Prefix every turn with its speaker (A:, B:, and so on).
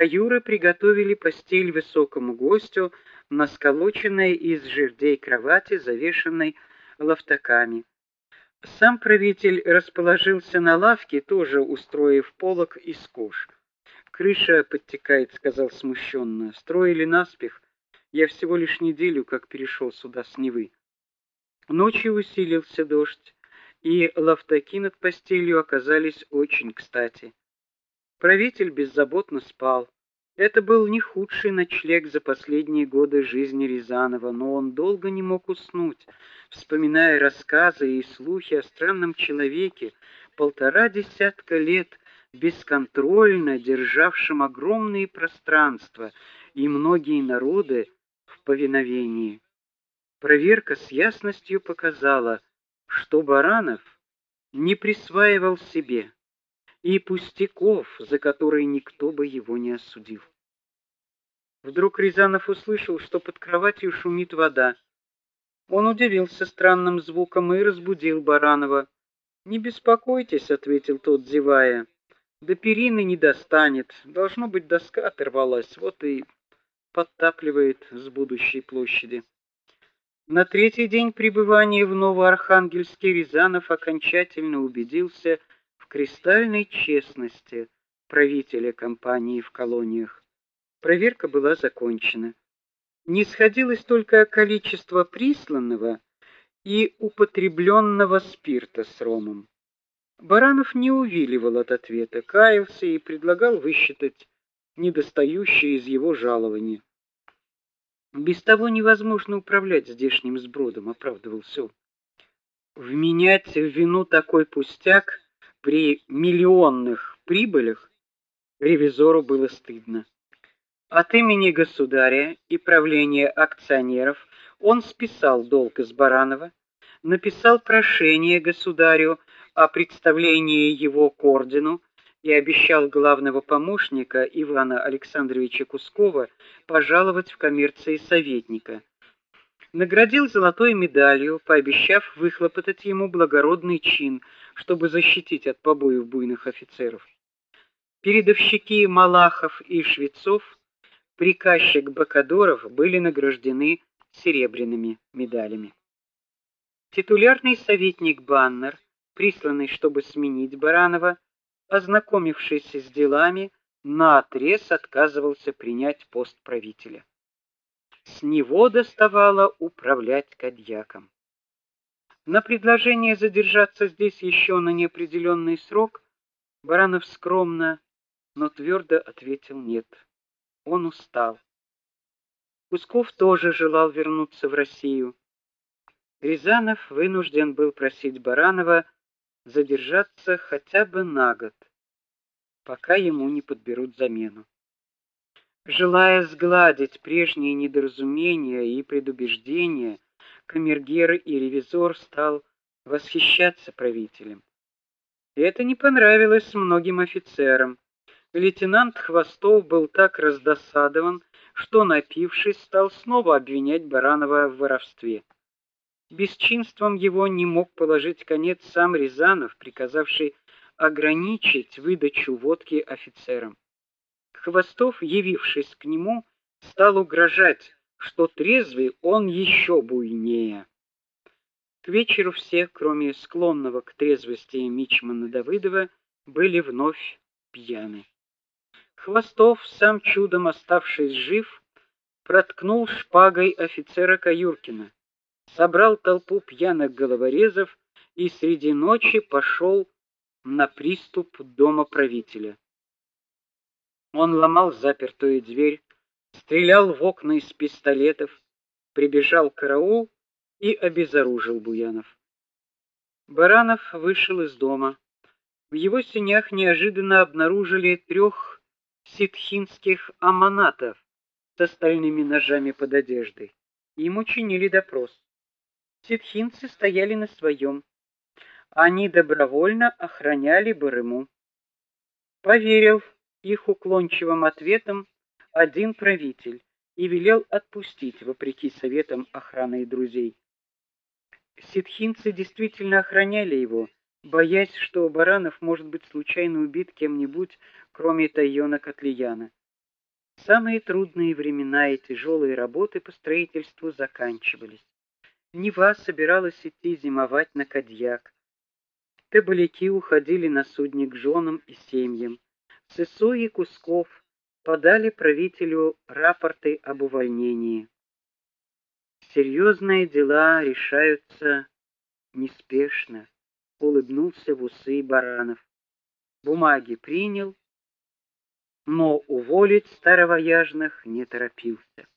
A: Каюры приготовили постель высокому гостю на сколоченной из жердей кровати, завешенной лофтаками. Сам правитель расположился на лавке, тоже устроив полог из кож. Крыша подтекает, сказал смущенно. Строили наспех. Я всего лишь неделю как перешел сюда с Невы. Ночью усилился дождь, и лавтаки над постелью оказались очень кстати. Правитель беззаботно спал. Это был не худший ночлег за последние годы жизни Рязанова, но он долго не мог уснуть, вспоминая рассказы и слухи о странном человеке, полтора десятка лет бесконтрольно державшем огромные пространства и многие народы в повиновении. Проверка с ясностью показала, что Баранов не присваивал себе и пустяков, за которые никто бы его не осудил. Вдруг Рязанов услышал, что под кроватью шумит вода. Он удивился странным звуком и разбудил Баранова. "Не беспокойтесь", ответил тот, зевая. "До перины не достанет. Должно быть, доска оторвалась, вот и подтапливает с будущей площади". На третий день пребывания в Новоархангельске Рязанов окончательно убедился, кристальной честности правителя компании в колониях. Проверка была закончена. Не сходилось только количество присланного и употребленного спирта с ромом. Баранов не увиливал от ответа, каялся и предлагал высчитать недостающее из его жалования. Без того невозможно управлять здешним сбродом, оправдывался он. Вменять в вину такой пустяк при миллионных прибылях ревизору было стыдно. От имени государя и правления акционеров он списал долг из Баранова, написал прошение государю о представлении его к ордену и обещал главного помощника Ивана Александровича Кускова пожаловать в коммерции советника. Наградил золотой медалью, пообещав выхлопотать ему благородный чин чтобы защитить от побоев буйных офицеров. Передовщики Малахов и Швецов, приказчик Бакадоров были награждены серебряными медалями. Титулярный советник Баннер, присланный, чтобы сменить Баранова, ознакомившись с делами, наотрез отказывался принять пост правителя. С него доставало управлять кадьяком. На предложение задержаться здесь еще на неопределенный срок Баранов скромно, но твердо ответил нет. Он устал. Кусков тоже желал вернуться в Россию. Рязанов вынужден был просить Баранова задержаться хотя бы на год, пока ему не подберут замену. Желая сгладить прежние недоразумения и предубеждения, камергер и ревизор стал восхищаться правителем. Это не понравилось многим офицерам. Лейтенант Хвостов был так раздосадован, что напившись, стал снова обвинять Баранова в воровстве. Бесчинством его не мог положить конец сам Рязанов, приказавший ограничить выдачу водки офицерам. Хвостов, явившись к нему, стал угрожать что трезвый он еще буйнее. К вечеру все, кроме склонного к трезвости мичмана Давыдова, были вновь пьяны. Хвостов, сам чудом оставшись жив, проткнул шпагой офицера Каюркина, собрал толпу пьяных головорезов и среди ночи пошел на приступ дома правителя. Он ломал запертую дверь, стрелял в окна из пистолетов, прибежал караул и обезоружил Буянов. Баранов вышел из дома. В его сенях неожиданно обнаружили трех ситхинских аманатов с остальными ножами под одеждой. Им учинили допрос. Ситхинцы стояли на своем. Они добровольно охраняли Барыму. Поверил их уклончивым ответом, один правитель и велел отпустить вопреки советам охраны и друзей. Ситхинцы действительно охраняли его, боясь, что Баранов может быть случайно убит кем-нибудь, кроме Тайона Котлияна. Самые трудные времена и тяжелые работы по строительству заканчивались. Нева собиралась идти зимовать на Кадьяк. Табаляки уходили на судне к женам и семьям. Сысо и Кусков подали правителю рапорты об увольнении. Серьезные дела решаются неспешно, улыбнулся в усы Баранов. Бумаги принял, но уволить старовояжных не торопился.